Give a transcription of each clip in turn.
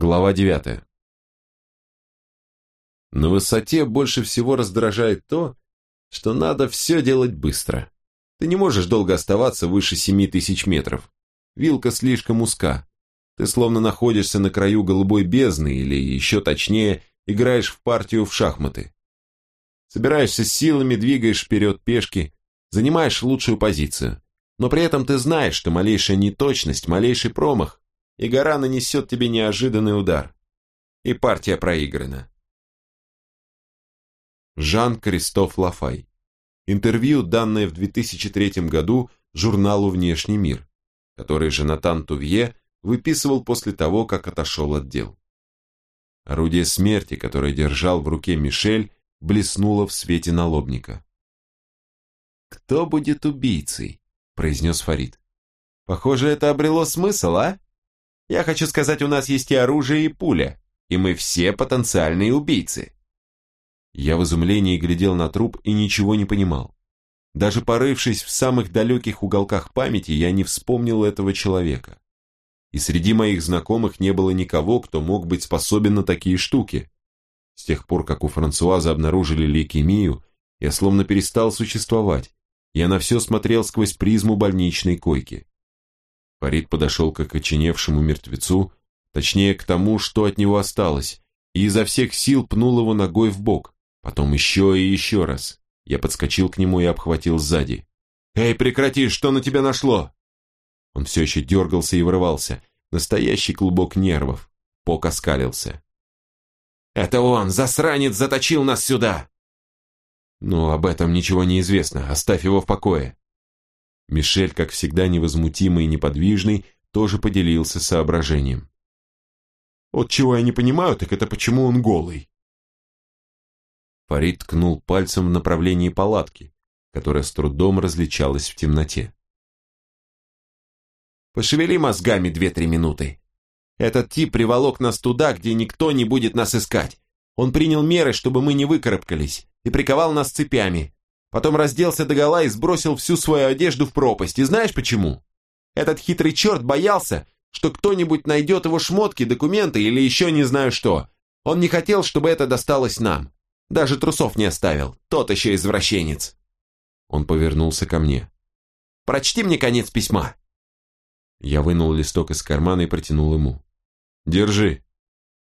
Глава 9. На высоте больше всего раздражает то, что надо все делать быстро. Ты не можешь долго оставаться выше 7 тысяч метров. Вилка слишком узка. Ты словно находишься на краю голубой бездны или, еще точнее, играешь в партию в шахматы. Собираешься силами, двигаешь вперед пешки, занимаешь лучшую позицию. Но при этом ты знаешь, что малейшая неточность, малейший промах, и гора нанесет тебе неожиданный удар. И партия проиграна. Жан-Кристоф Лафай. Интервью, данное в 2003 году журналу «Внешний мир», который Жанатан Тувье выписывал после того, как отошел от дел. Орудие смерти, которое держал в руке Мишель, блеснуло в свете налобника. «Кто будет убийцей?» – произнес Фарид. «Похоже, это обрело смысл, а? Я хочу сказать, у нас есть и оружие, и пуля, и мы все потенциальные убийцы». Я в изумлении глядел на труп и ничего не понимал. Даже порывшись в самых далеких уголках памяти, я не вспомнил этого человека. И среди моих знакомых не было никого, кто мог быть способен на такие штуки. С тех пор, как у Франсуаза обнаружили лейкемию, я словно перестал существовать. Я на все смотрел сквозь призму больничной койки. Фарид подошел к окоченевшему мертвецу, точнее к тому, что от него осталось, и изо всех сил пнул его ногой в бок. Потом еще и еще раз. Я подскочил к нему и обхватил сзади. «Эй, прекрати, что на тебя нашло?» Он все еще дергался и вырывался. Настоящий клубок нервов. Пок оскалился. «Это он, засранец, заточил нас сюда!» «Ну, об этом ничего не известно, оставь его в покое». Мишель, как всегда невозмутимый и неподвижный, тоже поделился соображением. «Вот чего я не понимаю, так это почему он голый?» Фарид ткнул пальцем в направлении палатки, которая с трудом различалась в темноте. «Пошевели мозгами две-три минуты. Этот тип приволок нас туда, где никто не будет нас искать. Он принял меры, чтобы мы не выкарабкались, и приковал нас цепями. Потом разделся догола и сбросил всю свою одежду в пропасть. И знаешь почему? Этот хитрый черт боялся, что кто-нибудь найдет его шмотки, документы или еще не знаю что. Он не хотел, чтобы это досталось нам. Даже трусов не оставил. Тот еще извращенец. Он повернулся ко мне. «Прочти мне конец письма». Я вынул листок из кармана и протянул ему. «Держи».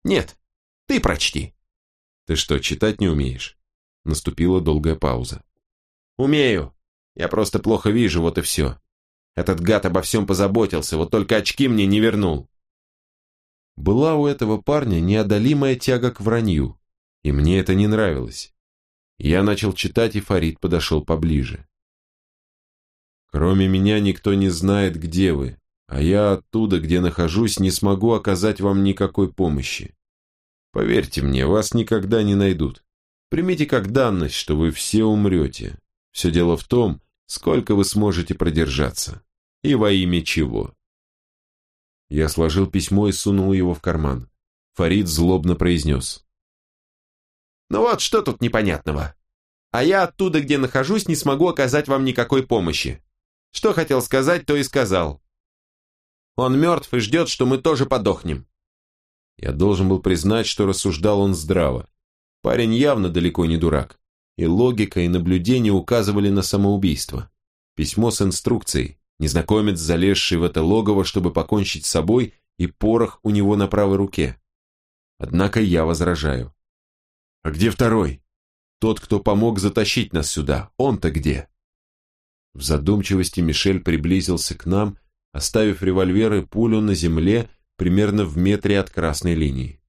«Нет, ты прочти». «Ты что, читать не умеешь?» Наступила долгая пауза. «Умею. Я просто плохо вижу, вот и все. Этот гад обо всем позаботился, вот только очки мне не вернул». Была у этого парня неодолимая тяга к вранью, и мне это не нравилось. Я начал читать, и Фарид подошел поближе. «Кроме меня никто не знает, где вы, а я оттуда, где нахожусь, не смогу оказать вам никакой помощи. Поверьте мне, вас никогда не найдут. Примите как данность, что вы все умрете. Все дело в том, сколько вы сможете продержаться. И во имя чего». Я сложил письмо и сунул его в карман. Фарид злобно произнес. Ну вот, что тут непонятного? А я оттуда, где нахожусь, не смогу оказать вам никакой помощи. Что хотел сказать, то и сказал. Он мертв и ждет, что мы тоже подохнем. Я должен был признать, что рассуждал он здраво. Парень явно далеко не дурак. И логика, и наблюдение указывали на самоубийство. Письмо с инструкцией, незнакомец, залезший в это логово, чтобы покончить с собой, и порох у него на правой руке. Однако я возражаю. А где второй? Тот, кто помог затащить нас сюда. Он-то где? В задумчивости Мишель приблизился к нам, оставив револьвер и пулю на земле примерно в метре от красной линии.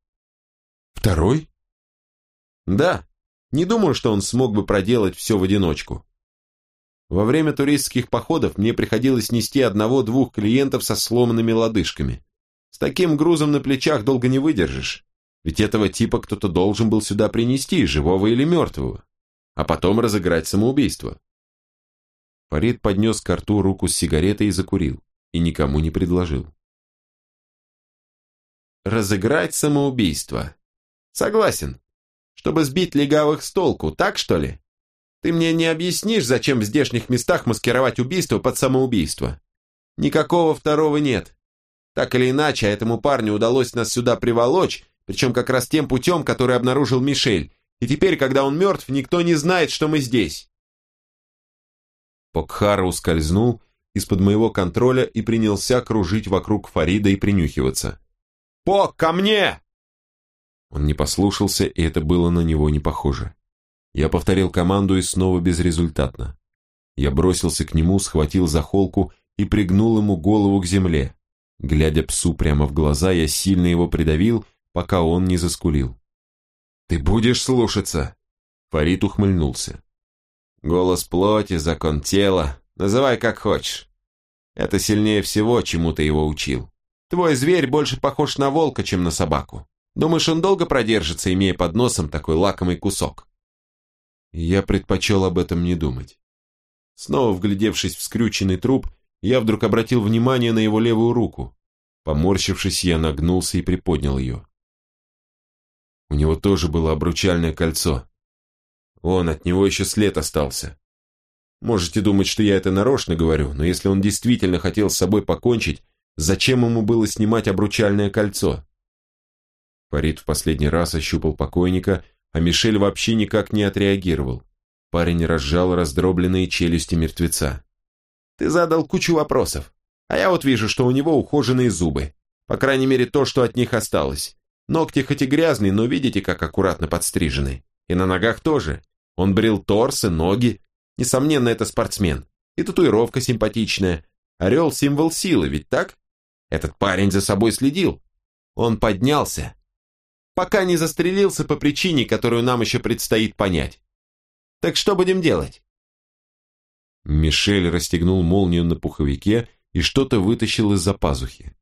Второй? Да. Не думаю, что он смог бы проделать все в одиночку. Во время туристских походов мне приходилось нести одного-двух клиентов со сломанными лодыжками. С таким грузом на плечах долго не выдержишь. Ведь этого типа кто-то должен был сюда принести, живого или мертвого, а потом разыграть самоубийство. Фарид поднес к рту руку с сигаретой и закурил, и никому не предложил. Разыграть самоубийство. Согласен. Чтобы сбить легавых с толку, так что ли? Ты мне не объяснишь, зачем в здешних местах маскировать убийство под самоубийство? Никакого второго нет. Так или иначе, этому парню удалось нас сюда приволочь, причем как раз тем путем, который обнаружил Мишель. И теперь, когда он мертв, никто не знает, что мы здесь. Покхара ускользнул из-под моего контроля и принялся кружить вокруг Фарида и принюхиваться. «Пок, ко мне!» Он не послушался, и это было на него не похоже. Я повторил команду и снова безрезультатно. Я бросился к нему, схватил за холку и пригнул ему голову к земле. Глядя псу прямо в глаза, я сильно его придавил, пока он не заскулил. «Ты будешь слушаться?» Фарид ухмыльнулся. «Голос плоти, закон тела, называй как хочешь. Это сильнее всего, чему ты его учил. Твой зверь больше похож на волка, чем на собаку. Думаешь, он долго продержится, имея под носом такой лакомый кусок?» Я предпочел об этом не думать. Снова вглядевшись в скрюченный труп, я вдруг обратил внимание на его левую руку. Поморщившись, я нагнулся и приподнял ее. У него тоже было обручальное кольцо. Он, от него еще след остался. Можете думать, что я это нарочно говорю, но если он действительно хотел с собой покончить, зачем ему было снимать обручальное кольцо? Фарид в последний раз ощупал покойника, а Мишель вообще никак не отреагировал. Парень разжал раздробленные челюсти мертвеца. Ты задал кучу вопросов. А я вот вижу, что у него ухоженные зубы. По крайней мере, то, что от них осталось. Ногти хоть и грязные, но видите, как аккуратно подстрижены. И на ногах тоже. Он брил торс и ноги. Несомненно, это спортсмен. И татуировка симпатичная. Орел – символ силы, ведь так? Этот парень за собой следил. Он поднялся. Пока не застрелился по причине, которую нам еще предстоит понять. Так что будем делать? Мишель расстегнул молнию на пуховике и что-то вытащил из-за пазухи.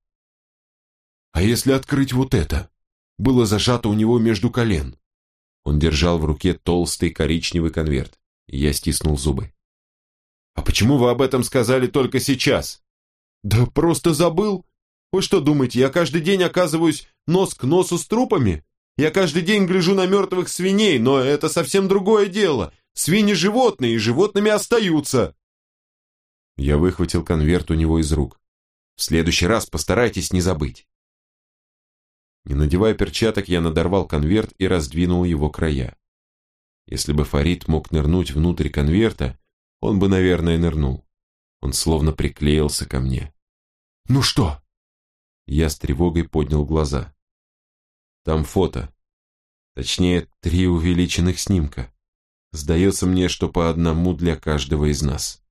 «А если открыть вот это?» Было зажато у него между колен. Он держал в руке толстый коричневый конверт. Я стиснул зубы. «А почему вы об этом сказали только сейчас?» «Да просто забыл. Вы что думаете, я каждый день оказываюсь нос к носу с трупами? Я каждый день гляжу на мертвых свиней, но это совсем другое дело. Свиньи животные, и животными остаются. Я выхватил конверт у него из рук. В следующий раз постарайтесь не забыть. Не надевая перчаток, я надорвал конверт и раздвинул его края. Если бы Фарид мог нырнуть внутрь конверта, он бы, наверное, нырнул. Он словно приклеился ко мне. «Ну что?» Я с тревогой поднял глаза. Там фото. Точнее, три увеличенных снимка. Сдается мне, что по одному для каждого из нас.